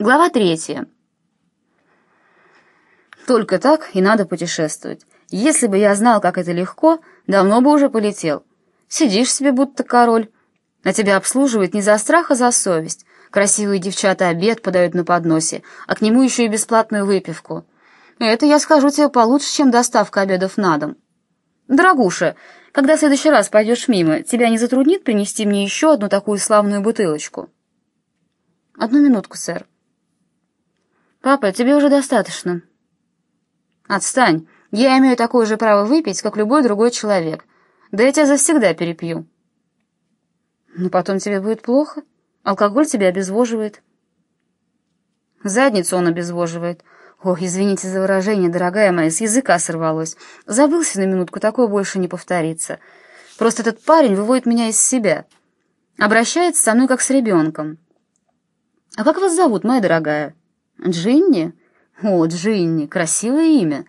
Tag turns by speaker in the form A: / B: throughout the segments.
A: Глава третья. Только так и надо путешествовать. Если бы я знал, как это легко, давно бы уже полетел. Сидишь себе, будто король, а тебя обслуживают не за страх, а за совесть. Красивые девчата обед подают на подносе, а к нему еще и бесплатную выпивку. Это, я скажу тебе, получше, чем доставка обедов на дом. Дорогуша, когда в следующий раз пойдешь мимо, тебя не затруднит принести мне еще одну такую славную бутылочку? Одну минутку, сэр. «Папа, тебе уже достаточно». «Отстань. Я имею такое же право выпить, как любой другой человек. Да я тебя завсегда перепью». «Но потом тебе будет плохо. Алкоголь тебя обезвоживает». «Задницу он обезвоживает». Ох, извините за выражение, дорогая моя, с языка сорвалось. Забылся на минутку, такое больше не повторится. Просто этот парень выводит меня из себя. Обращается со мной как с ребенком. А как вас зовут, моя дорогая?» Джинни? О, Джинни, красивое имя.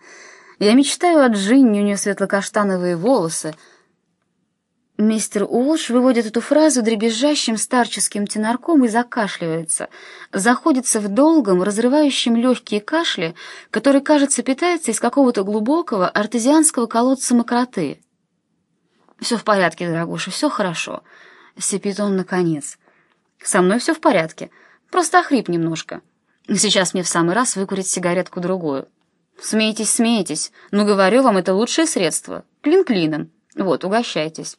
A: Я мечтаю о Джинни, у нее светло-каштановые волосы. Мистер Уолш выводит эту фразу дребезжащим старческим тенорком и закашливается, заходится в долгом, разрывающем легкие кашле, который, кажется, питается из какого-то глубокого артезианского колодца мокроты. «Все в порядке, дорогуша, все хорошо», — сипит он наконец. «Со мной все в порядке, просто охрип немножко». Сейчас мне в самый раз выкурить сигаретку-другую. Смейтесь, смейтесь, но говорю вам, это лучшее средство. Клин клином. Вот, угощайтесь.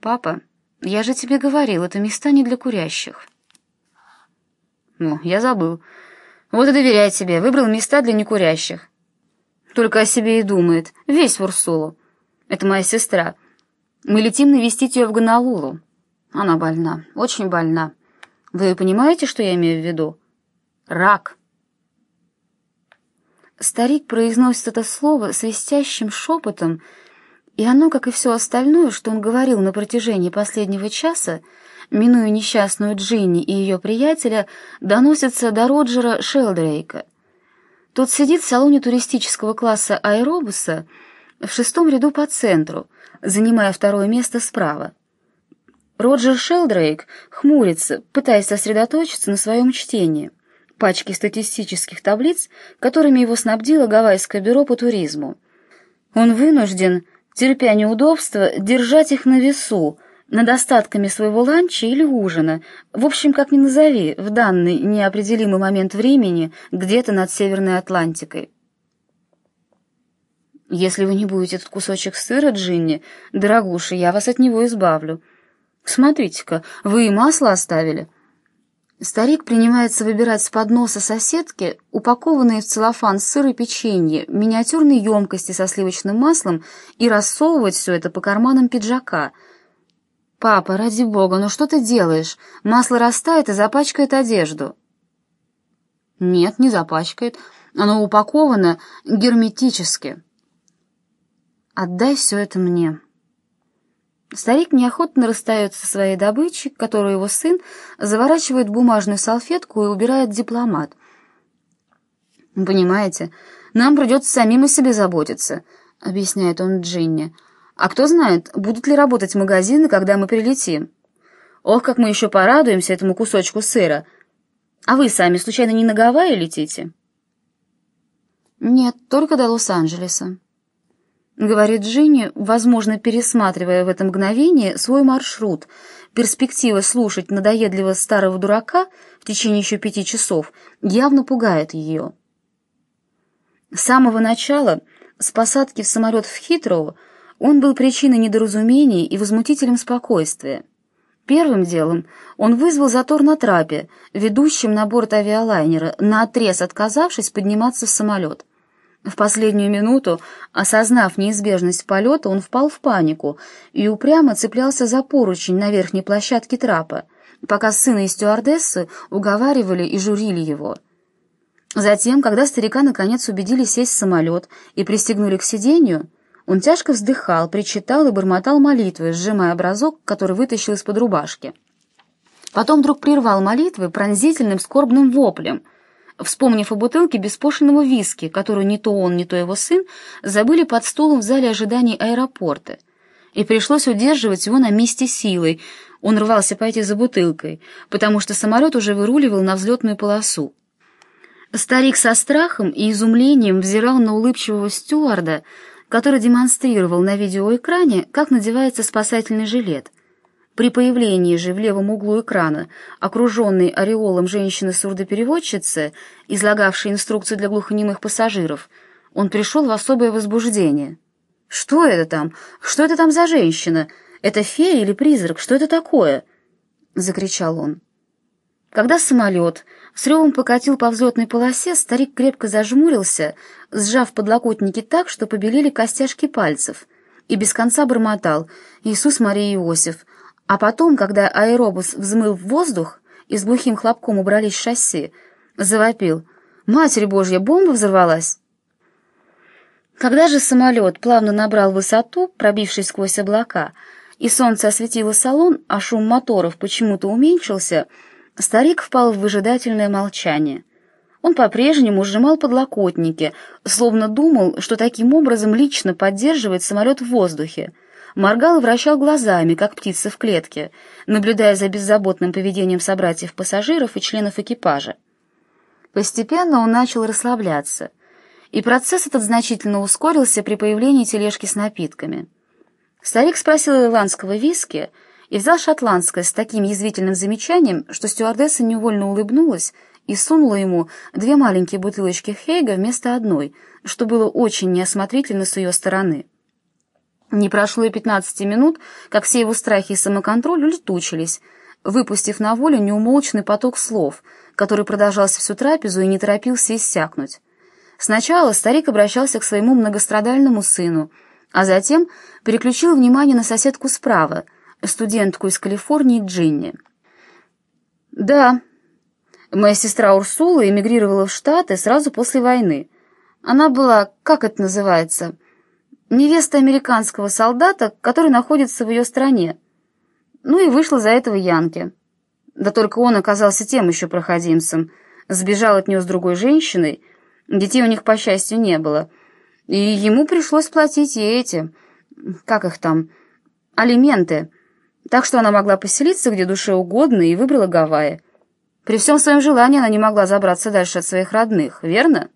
A: Папа, я же тебе говорил, это места не для курящих. Ну, я забыл. Вот и доверяй себе, выбрал места для некурящих. Только о себе и думает, весь в Урсулу. Это моя сестра. Мы летим навестить ее в Гонолулу. Она больна, очень больна. Вы понимаете, что я имею в виду? Рак. Старик произносит это слово свистящим шепотом, и оно, как и все остальное, что он говорил на протяжении последнего часа, минуя несчастную Джинни и ее приятеля, доносится до Роджера Шелдрейка. Тот сидит в салоне туристического класса аэробуса в шестом ряду по центру, занимая второе место справа. Роджер Шелдрейк хмурится, пытаясь сосредоточиться на своем чтении — пачки статистических таблиц, которыми его снабдило Гавайское бюро по туризму. Он вынужден, терпя неудобства, держать их на весу, над остатками своего ланча или ужина, в общем, как ни назови, в данный неопределимый момент времени где-то над Северной Атлантикой. Если вы не будете этот кусочек сыра, Джинни, дорогуша, я вас от него избавлю. Смотрите-ка, вы и масло оставили. Старик принимается выбирать с подноса соседки упакованные в целлофан сыр и печенье, миниатюрные емкости со сливочным маслом и рассовывать все это по карманам пиджака. «Папа, ради бога, ну что ты делаешь? Масло растает и запачкает одежду». «Нет, не запачкает. Оно упаковано герметически». «Отдай все это мне». Старик неохотно расстается со своей добычей, которую его сын заворачивает в бумажную салфетку и убирает дипломат. «Понимаете, нам придется самим о себе заботиться», — объясняет он Джинни. «А кто знает, будут ли работать магазины, когда мы прилетим? Ох, как мы еще порадуемся этому кусочку сыра! А вы сами, случайно, не на Гавайи летите?» «Нет, только до Лос-Анджелеса», — говорит Джинни, возможно, пересматривая в это мгновение свой маршрут. Перспектива слушать надоедливого старого дурака в течение еще пяти часов явно пугает ее. С самого начала, с посадки в самолет в Хитроу, он был причиной недоразумений и возмутителем спокойствия. Первым делом он вызвал затор на трапе, ведущем на борт авиалайнера, наотрез отказавшись подниматься в самолет. В последнюю минуту, осознав неизбежность полета, он впал в панику и упрямо цеплялся за поручень на верхней площадке трапа, пока сына и стюардессы уговаривали и журили его. Затем, когда старика наконец убедили сесть в самолет и пристегнули к сиденью, он тяжко вздыхал, причитал и бормотал молитвы, сжимая образок, который вытащил из-под рубашки. Потом вдруг прервал молитвы пронзительным скорбным воплем — вспомнив о бутылке беспошлиного виски, которую ни то он, ни то его сын забыли под столом в зале ожидания аэропорта, и пришлось удерживать его на месте силой, Он рвался пойти за бутылкой, потому что самолет уже выруливал на взлетную полосу. Старик со страхом и изумлением взирал на улыбчивого стюарда, который демонстрировал на видеоэкране, как надевается спасательный жилет. При появлении же в левом углу экрана, окруженной ореолом женщины-сурдопереводчицы, излагавшей инструкцию для глухонемых пассажиров, он пришел в особое возбуждение. «Что это там? Что это там за женщина? Это фея или призрак? Что это такое?» — закричал он. Когда самолет с ревом покатил по взлетной полосе, старик крепко зажмурился, сжав подлокотники так, что побелели костяшки пальцев, и без конца бормотал «Иисус, Мария, Иосиф». А потом, когда аэробус взмыл в воздух и с глухим хлопком убрались шасси, завопил «Матерь Божья, бомба взорвалась!» Когда же самолет плавно набрал высоту, пробившись сквозь облака, и солнце осветило салон, а шум моторов почему-то уменьшился — Старик впал в выжидательное молчание. Он по-прежнему сжимал подлокотники, словно думал, что таким образом лично поддерживает самолет в воздухе. Моргал и вращал глазами, как птица в клетке, наблюдая за беззаботным поведением собратьев-пассажиров и членов экипажа. Постепенно он начал расслабляться, и процесс этот значительно ускорился при появлении тележки с напитками. Старик спросил ирландского виски — и взял шотландское с таким язвительным замечанием, что стюардесса невольно улыбнулась и сунула ему две маленькие бутылочки Хейга вместо одной, что было очень неосмотрительно с ее стороны. Не прошло и пятнадцати минут, как все его страхи и самоконтроль улетучились, выпустив на волю неумолчный поток слов, который продолжался всю трапезу и не торопился иссякнуть. Сначала старик обращался к своему многострадальному сыну, а затем переключил внимание на соседку справа — студентку из Калифорнии Джинни. «Да, моя сестра Урсула эмигрировала в Штаты сразу после войны. Она была, как это называется, невеста американского солдата, который находится в ее стране. Ну и вышла за этого Янки. Да только он оказался тем еще проходимцем, сбежал от нее с другой женщиной, детей у них, по счастью, не было, и ему пришлось платить и эти, как их там, алименты» так что она могла поселиться где душе угодно и выбрала Гавайи. При всем своем желании она не могла забраться дальше от своих родных, верно?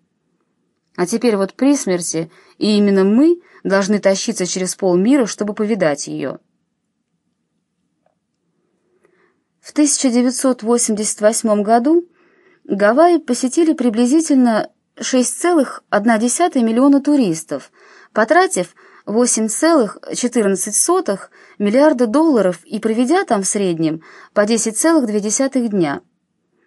A: А теперь вот при смерти, и именно мы должны тащиться через полмира, чтобы повидать ее. В 1988 году Гавайи посетили приблизительно 6,1 миллиона туристов, потратив 8,14 миллиарда долларов и проведя там в среднем по 10,2 дня.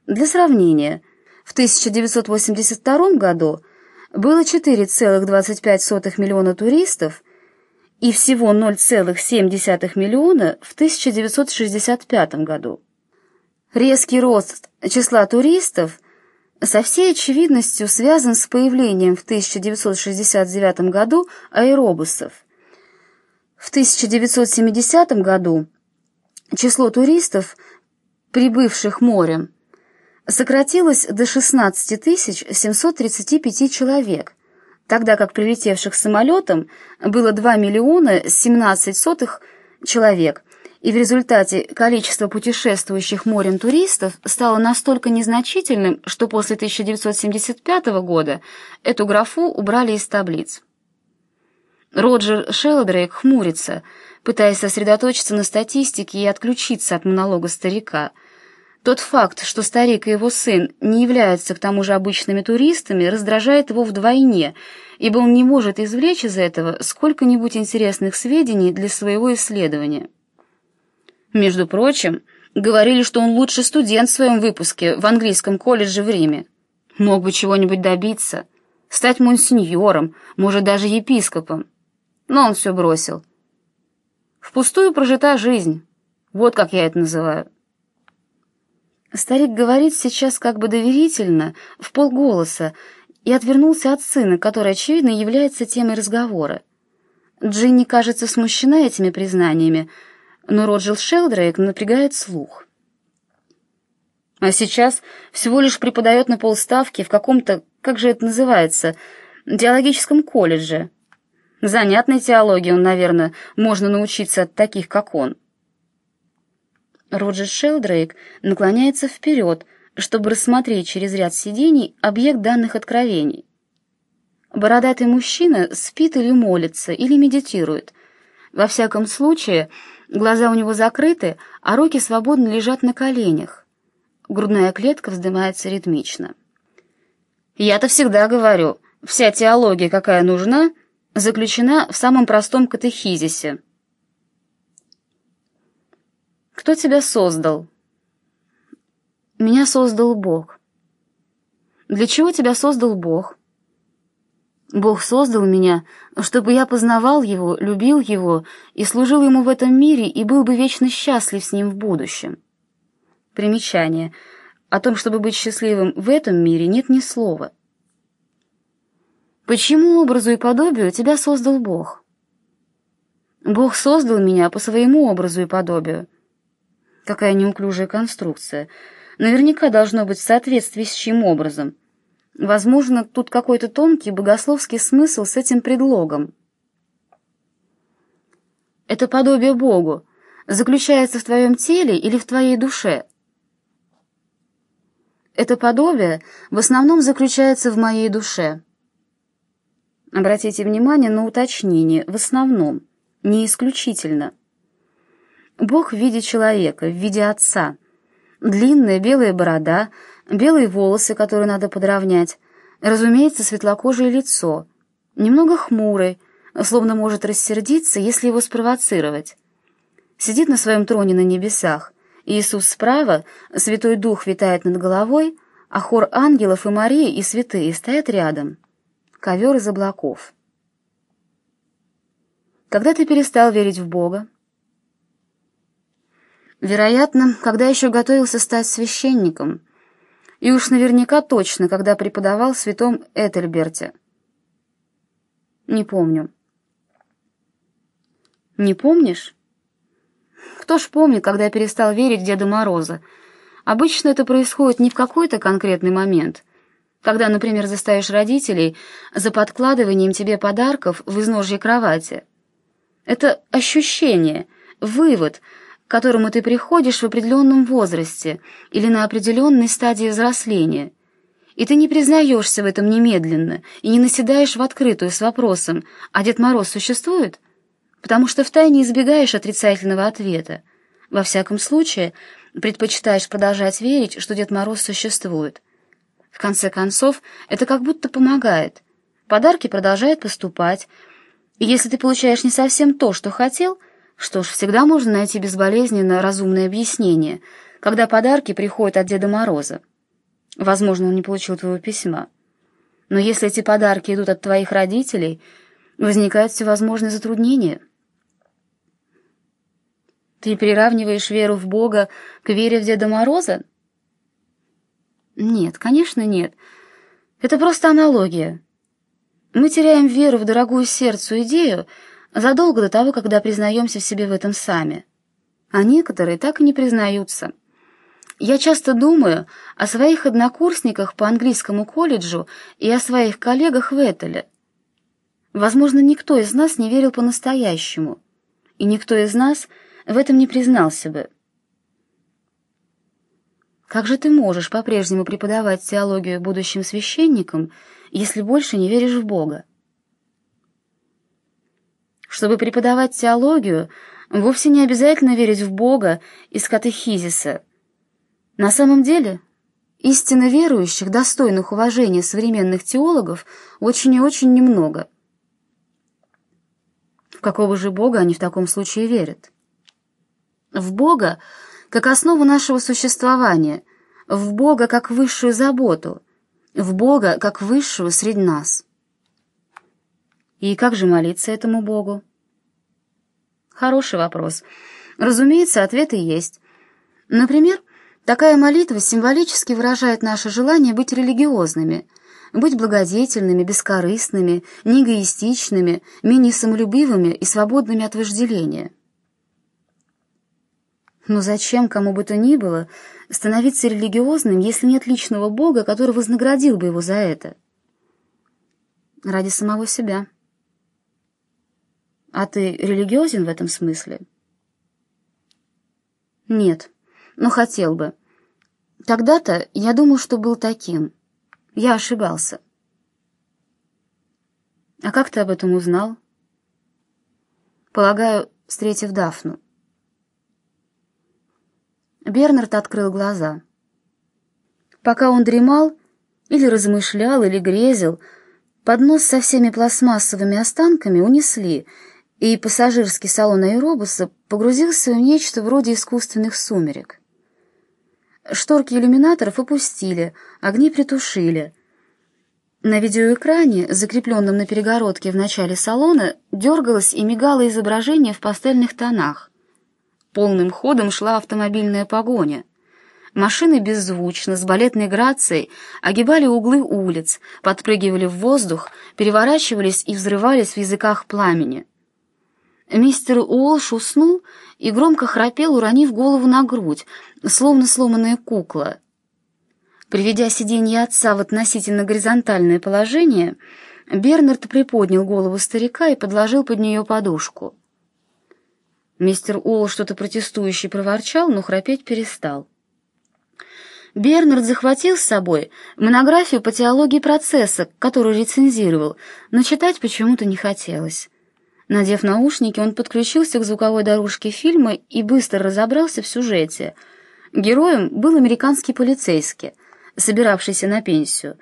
A: Для сравнения, в 1982 году было 4,25 миллиона туристов и всего 0,7 миллиона в 1965 году. Резкий рост числа туристов – со всей очевидностью связан с появлением в 1969 году аэробусов. В 1970 году число туристов, прибывших морем, сократилось до 16 735 человек, тогда как прилетевших самолетом было 2 миллиона 17 сотых человек – и в результате количество путешествующих морем туристов стало настолько незначительным, что после 1975 года эту графу убрали из таблиц. Роджер Шелдрейк хмурится, пытаясь сосредоточиться на статистике и отключиться от монолога старика. Тот факт, что старик и его сын не являются к тому же обычными туристами, раздражает его вдвойне, ибо он не может извлечь из этого сколько-нибудь интересных сведений для своего исследования. Между прочим, говорили, что он лучший студент в своем выпуске в английском колледже в Риме. Мог бы чего-нибудь добиться, стать монсеньором, может, даже епископом. Но он все бросил. Впустую прожита жизнь. Вот как я это называю. Старик говорит сейчас как бы доверительно, в полголоса, и отвернулся от сына, который, очевидно, является темой разговора. Джинни кажется смущена этими признаниями, но Роджер Шелдрейк напрягает слух. А сейчас всего лишь преподает на полставки в каком-то, как же это называется, теологическом колледже. Занятной теологии он, наверное, можно научиться от таких, как он. Роджер Шелдрейк наклоняется вперед, чтобы рассмотреть через ряд сидений объект данных откровений. Бородатый мужчина спит или молится, или медитирует. Во всяком случае, глаза у него закрыты, а руки свободно лежат на коленях. Грудная клетка вздымается ритмично. Я-то всегда говорю, вся теология, какая нужна, заключена в самом простом катехизисе. Кто тебя создал? Меня создал Бог. Для чего тебя создал Бог? Бог создал меня, чтобы я познавал Его, любил Его и служил Ему в этом мире и был бы вечно счастлив с Ним в будущем. Примечание. О том, чтобы быть счастливым в этом мире, нет ни слова. Почему образу и подобию тебя создал Бог? Бог создал меня по своему образу и подобию. Какая неуклюжая конструкция. Наверняка должно быть в соответствии с чьим образом. Возможно, тут какой-то тонкий богословский смысл с этим предлогом. Это подобие Богу заключается в твоем теле или в твоей душе? Это подобие в основном заключается в моей душе. Обратите внимание на уточнение «в основном», не исключительно. Бог в виде человека, в виде отца. Длинная белая борода, белые волосы, которые надо подровнять, разумеется, светлокожее лицо, немного хмурый, словно может рассердиться, если его спровоцировать. Сидит на своем троне на небесах, Иисус справа, Святой Дух витает над головой, а хор ангелов и Марии и святые стоят рядом. Ковер из облаков. Когда ты перестал верить в Бога? Вероятно, когда еще готовился стать священником, и уж наверняка точно, когда преподавал святом Этельберте. Не помню. Не помнишь? Кто ж помнит, когда я перестал верить в Деда Мороза? Обычно это происходит не в какой-то конкретный момент, когда, например, заставишь родителей за подкладыванием тебе подарков в изножье кровати. Это ощущение, вывод — к которому ты приходишь в определенном возрасте или на определенной стадии взросления, и ты не признаешься в этом немедленно и не наседаешь в открытую с вопросом «А Дед Мороз существует?» потому что втайне избегаешь отрицательного ответа. Во всяком случае, предпочитаешь продолжать верить, что Дед Мороз существует. В конце концов, это как будто помогает. Подарки продолжают поступать, и если ты получаешь не совсем то, что хотел – что ж, всегда можно найти безболезненно разумное объяснение, когда подарки приходят от Деда Мороза. Возможно, он не получил твоего письма. Но если эти подарки идут от твоих родителей, возникают всевозможные затруднения. Ты приравниваешь веру в Бога к вере в Деда Мороза? Нет, конечно, нет. Это просто аналогия. Мы теряем веру в дорогую сердцу идею, задолго до того, когда признаемся в себе в этом сами. А некоторые так и не признаются. Я часто думаю о своих однокурсниках по английскому колледжу и о своих коллегах в Этеле. Возможно, никто из нас не верил по-настоящему, и никто из нас в этом не признался бы. Как же ты можешь по-прежнему преподавать теологию будущим священникам, если больше не веришь в Бога? Чтобы преподавать теологию, вовсе не обязательно верить в Бога из катехизиса. На самом деле, истинно верующих, достойных уважения современных теологов, очень и очень немного. В какого же Бога они в таком случае верят? В Бога как основу нашего существования, в Бога как высшую заботу, в Бога как высшего среди нас. И как же молиться этому Богу? Хороший вопрос. Разумеется, ответы есть. Например, такая молитва символически выражает наше желание быть религиозными, быть благодетельными, бескорыстными, неэгоистичными, менее самолюбивыми и свободными от вожделения. Но зачем кому бы то ни было становиться религиозным, если нет личного Бога, который вознаградил бы его за это? Ради самого себя. А ты религиозен в этом смысле? Нет, но хотел бы. Когда-то я думал, что был таким. Я ошибался. А как ты об этом узнал? Полагаю, встретив Дафну. Бернард открыл глаза. Пока он дремал, или размышлял, или грезил, поднос со всеми пластмассовыми останками унесли, и пассажирский салон аэробуса погрузился в нечто вроде искусственных сумерек. Шторки иллюминаторов опустили, огни притушили. На видеоэкране, закрепленном на перегородке в начале салона, дергалось и мигало изображение в пастельных тонах. Полным ходом шла автомобильная погоня. Машины беззвучно, с балетной грацией, огибали углы улиц, подпрыгивали в воздух, переворачивались и взрывались в языках пламени. Мистер Уолш уснул и громко храпел, уронив голову на грудь, словно сломанная кукла. Приведя сиденье отца в относительно горизонтальное положение, Бернард приподнял голову старика и подложил под нее подушку. Мистер Уолл что-то протестующе проворчал, но храпеть перестал. Бернард захватил с собой монографию по теологии процесса, которую рецензировал, но читать почему-то не хотелось. Надев наушники, он подключился к звуковой дорожке фильма и быстро разобрался в сюжете. Героем был американский полицейский, собиравшийся на пенсию.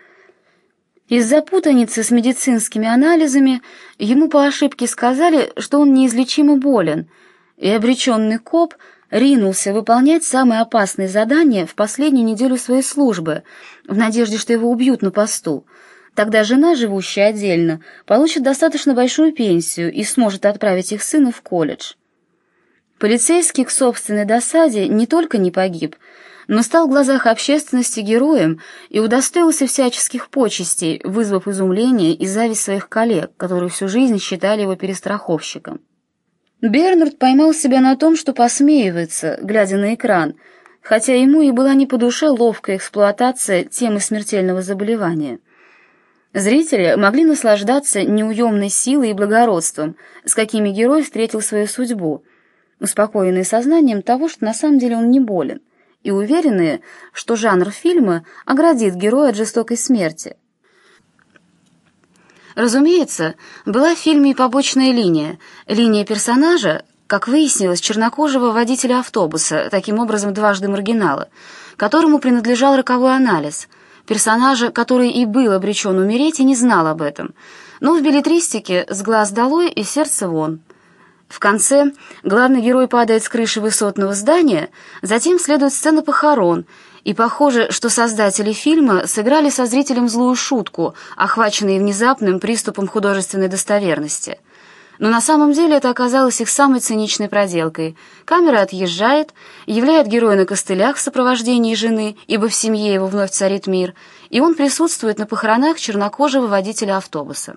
A: Из-за путаницы с медицинскими анализами ему по ошибке сказали, что он неизлечимо болен, и обреченный коп ринулся выполнять самое опасное задание в последнюю неделю своей службы, в надежде, что его убьют на посту — Тогда жена, живущая отдельно, получит достаточно большую пенсию и сможет отправить их сына в колледж. Полицейский к собственной досаде не только не погиб, но стал в глазах общественности героем и удостоился всяческих почестей, вызвав изумление и зависть своих коллег, которые всю жизнь считали его перестраховщиком. Бернард поймал себя на том, что посмеивается, глядя на экран, хотя ему и была не по душе ловкая эксплуатация темы смертельного заболевания. Зрители могли наслаждаться неуемной силой и благородством, с какими герой встретил свою судьбу, успокоенные сознанием того, что на самом деле он не болен, и уверенные, что жанр фильма оградит героя от жестокой смерти. Разумеется, была в фильме и побочная линия, линия персонажа, как выяснилось, чернокожего водителя автобуса, таким образом дважды маргинала, которому принадлежал роковой анализ – персонажа, который и был обречен умереть и не знал об этом, но в билетристике «С глаз долой» и «Сердце вон». В конце главный герой падает с крыши высотного здания, затем следует сцена похорон, и похоже, что создатели фильма сыграли со зрителем злую шутку, охваченные внезапным приступом художественной достоверности – но на самом деле это оказалось их самой циничной проделкой. Камера отъезжает, являет героя на костылях в сопровождении жены, ибо в семье его вновь царит мир, и он присутствует на похоронах чернокожего водителя автобуса.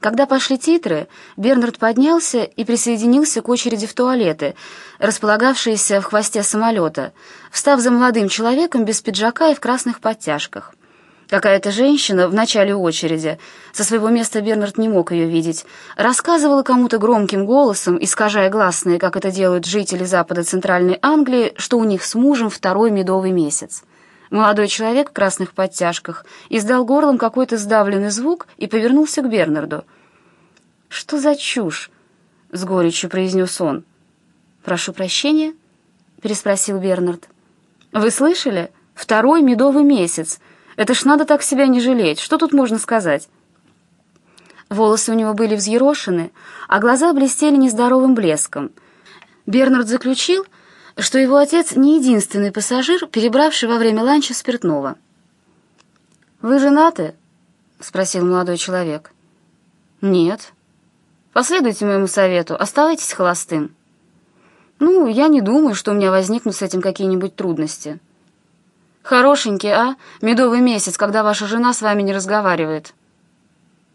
A: Когда пошли титры, Бернард поднялся и присоединился к очереди в туалеты, располагавшиеся в хвосте самолета, встав за молодым человеком без пиджака и в красных подтяжках. Какая-то женщина в начале очереди, со своего места Бернард не мог ее видеть, рассказывала кому-то громким голосом, искажая гласные, как это делают жители Запада Центральной Англии, что у них с мужем второй медовый месяц. Молодой человек в красных подтяжках издал горлом какой-то сдавленный звук и повернулся к Бернарду. «Что за чушь?» — с горечью произнес он. «Прошу прощения?» — переспросил Бернард. «Вы слышали? Второй медовый месяц!» Это ж надо так себя не жалеть. Что тут можно сказать?» Волосы у него были взъерошены, а глаза блестели нездоровым блеском. Бернард заключил, что его отец не единственный пассажир, перебравший во время ланча спиртного. «Вы женаты?» — спросил молодой человек. «Нет». «Последуйте моему совету, оставайтесь холостым». «Ну, я не думаю, что у меня возникнут с этим какие-нибудь трудности». Хорошенький, а? Медовый месяц, когда ваша жена с вами не разговаривает.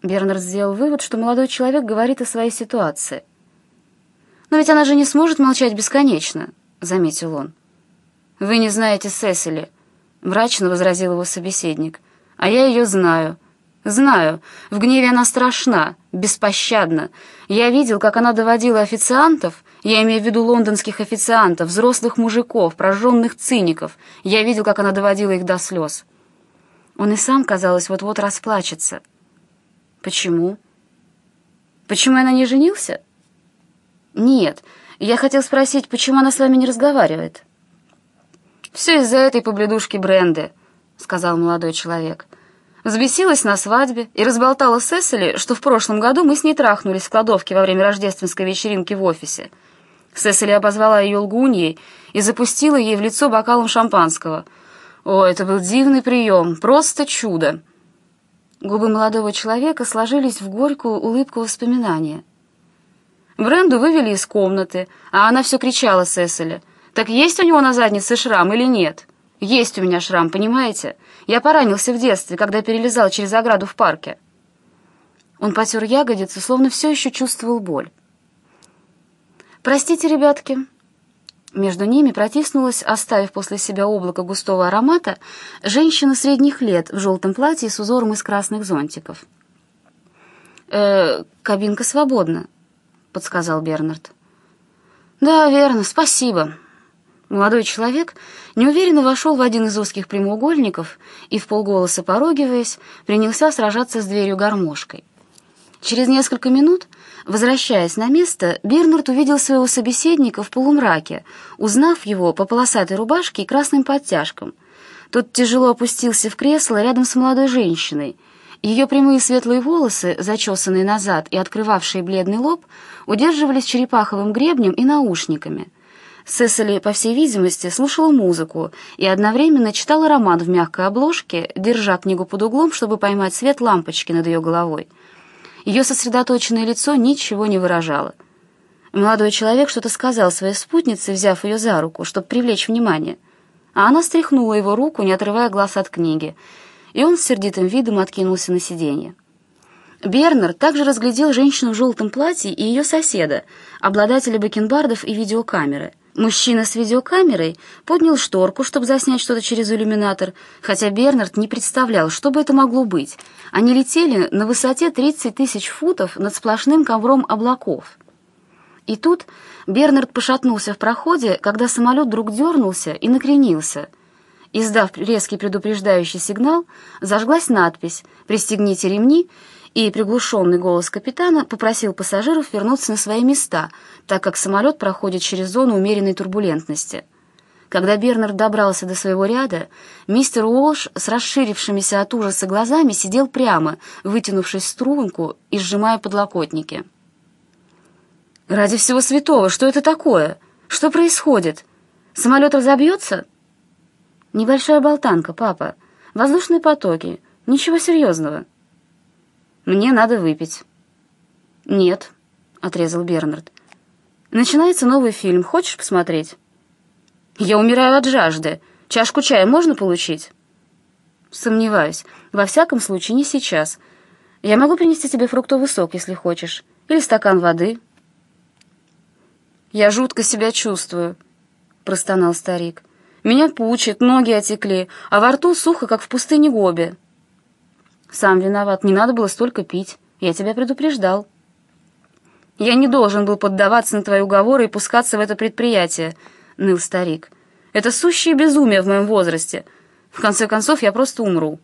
A: Бернард сделал вывод, что молодой человек говорит о своей ситуации. «Но ведь она же не сможет молчать бесконечно», — заметил он. «Вы не знаете Сесили», — мрачно возразил его собеседник. «А я ее знаю. Знаю. В гневе она страшна, беспощадна. Я видел, как она доводила официантов Я имею в виду лондонских официантов, взрослых мужиков, прожженных циников. Я видел, как она доводила их до слез. Он и сам, казалось, вот-вот расплачется. Почему? Почему она не женился? Нет, я хотел спросить, почему она с вами не разговаривает. Все из-за этой побледушки Бренды, сказал молодой человек. Взбесилась на свадьбе и разболтала Сесили, что в прошлом году мы с ней трахнулись в кладовке во время рождественской вечеринки в офисе. Сесили обозвала ее лгуньей и запустила ей в лицо бокалом шампанского. О, это был дивный прием, просто чудо. Губы молодого человека сложились в горькую улыбку воспоминания. Бренду вывели из комнаты, а она все кричала Сесили. «Так есть у него на заднице шрам или нет?» «Есть у меня шрам, понимаете? Я поранился в детстве, когда перелезал через ограду в парке». Он потер ягодицы, словно все еще чувствовал боль. «Простите, ребятки». Между ними протиснулась, оставив после себя облако густого аромата, женщина средних лет в желтом платье с узором из красных зонтиков. «Э, кабинка свободна», — подсказал Бернард. «Да, верно, спасибо». Молодой человек неуверенно вошел в один из узких прямоугольников и, в полголоса порогиваясь, принялся сражаться с дверью гармошкой. Через несколько минут, возвращаясь на место, Бернард увидел своего собеседника в полумраке, узнав его по полосатой рубашке и красным подтяжкам. Тот тяжело опустился в кресло рядом с молодой женщиной. Ее прямые светлые волосы, зачесанные назад и открывавшие бледный лоб, удерживались черепаховым гребнем и наушниками — Сесили, по всей видимости, слушала музыку и одновременно читала роман в мягкой обложке, держа книгу под углом, чтобы поймать свет лампочки над ее головой. Ее сосредоточенное лицо ничего не выражало. Молодой человек что-то сказал своей спутнице, взяв ее за руку, чтобы привлечь внимание, а она стряхнула его руку, не отрывая глаз от книги, и он с сердитым видом откинулся на сиденье. Бернер также разглядел женщину в желтом платье и ее соседа, обладателя бакенбардов и видеокамеры. Мужчина с видеокамерой поднял шторку, чтобы заснять что-то через иллюминатор, хотя Бернард не представлял, что бы это могло быть. Они летели на высоте 30 тысяч футов над сплошным ковром облаков. И тут Бернард пошатнулся в проходе, когда самолет вдруг дернулся и накренился. Издав резкий предупреждающий сигнал, зажглась надпись «Пристегните ремни», и приглушенный голос капитана попросил пассажиров вернуться на свои места, так как самолет проходит через зону умеренной турбулентности. Когда Бернард добрался до своего ряда, мистер Уолш с расширившимися от ужаса глазами сидел прямо, вытянувшись в струнку и сжимая подлокотники. «Ради всего святого, что это такое? Что происходит? Самолет разобьется?» «Небольшая болтанка, папа. Воздушные потоки. Ничего серьезного». Мне надо выпить». «Нет», — отрезал Бернард. «Начинается новый фильм. Хочешь посмотреть?» «Я умираю от жажды. Чашку чая можно получить?» «Сомневаюсь. Во всяком случае, не сейчас. Я могу принести тебе фруктовый сок, если хочешь. Или стакан воды». «Я жутко себя чувствую», — простонал старик. «Меня пучит, ноги отекли, а во рту сухо, как в пустыне Гоби». «Сам виноват, не надо было столько пить. Я тебя предупреждал». «Я не должен был поддаваться на твои уговоры и пускаться в это предприятие», — ныл старик. «Это сущее безумие в моем возрасте. В конце концов, я просто умру».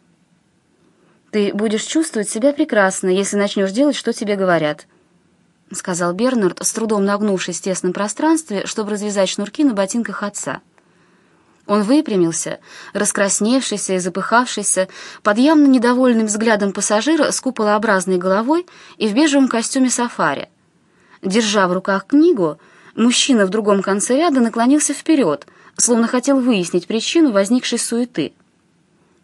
A: «Ты будешь чувствовать себя прекрасно, если начнешь делать, что тебе говорят», — сказал Бернард, с трудом нагнувшись в тесном пространстве, чтобы развязать шнурки на ботинках отца. Он выпрямился, раскрасневшийся и запыхавшийся, под явно недовольным взглядом пассажира с куполообразной головой и в бежевом костюме сафари. Держа в руках книгу, мужчина в другом конце ряда наклонился вперед, словно хотел выяснить причину возникшей суеты.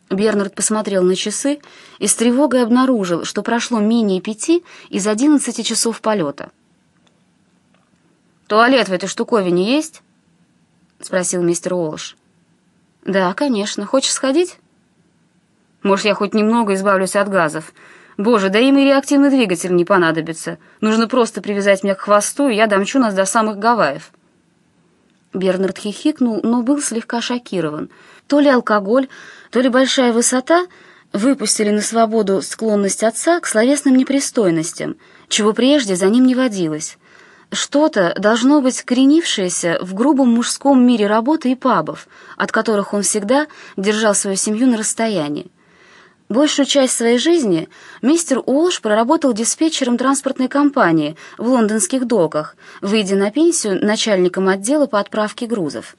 A: Бернард посмотрел на часы и с тревогой обнаружил, что прошло менее пяти из одиннадцати часов полета. «Туалет в этой штуковине есть?» — спросил мистер Уолш. «Да, конечно. Хочешь сходить?» «Может, я хоть немного избавлюсь от газов. Боже, да им и реактивный двигатель не понадобится. Нужно просто привязать меня к хвосту, и я домчу нас до самых Гавайев». Бернард хихикнул, но был слегка шокирован. То ли алкоголь, то ли большая высота выпустили на свободу склонность отца к словесным непристойностям, чего прежде за ним не водилось. Что-то должно быть коренившееся в грубом мужском мире работы и пабов, от которых он всегда держал свою семью на расстоянии. Большую часть своей жизни мистер Уолш проработал диспетчером транспортной компании в лондонских доках, выйдя на пенсию начальником отдела по отправке грузов.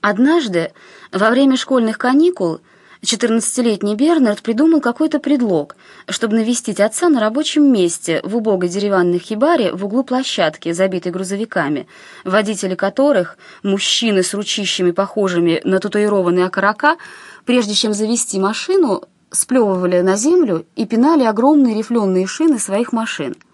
A: Однажды, во время школьных каникул, 14-летний Бернард придумал какой-то предлог, чтобы навестить отца на рабочем месте в убогой деревянной хибаре в углу площадки, забитой грузовиками, водители которых, мужчины с ручищами, похожими на татуированные окорока, прежде чем завести машину, сплевывали на землю и пинали огромные рифленые шины своих машин —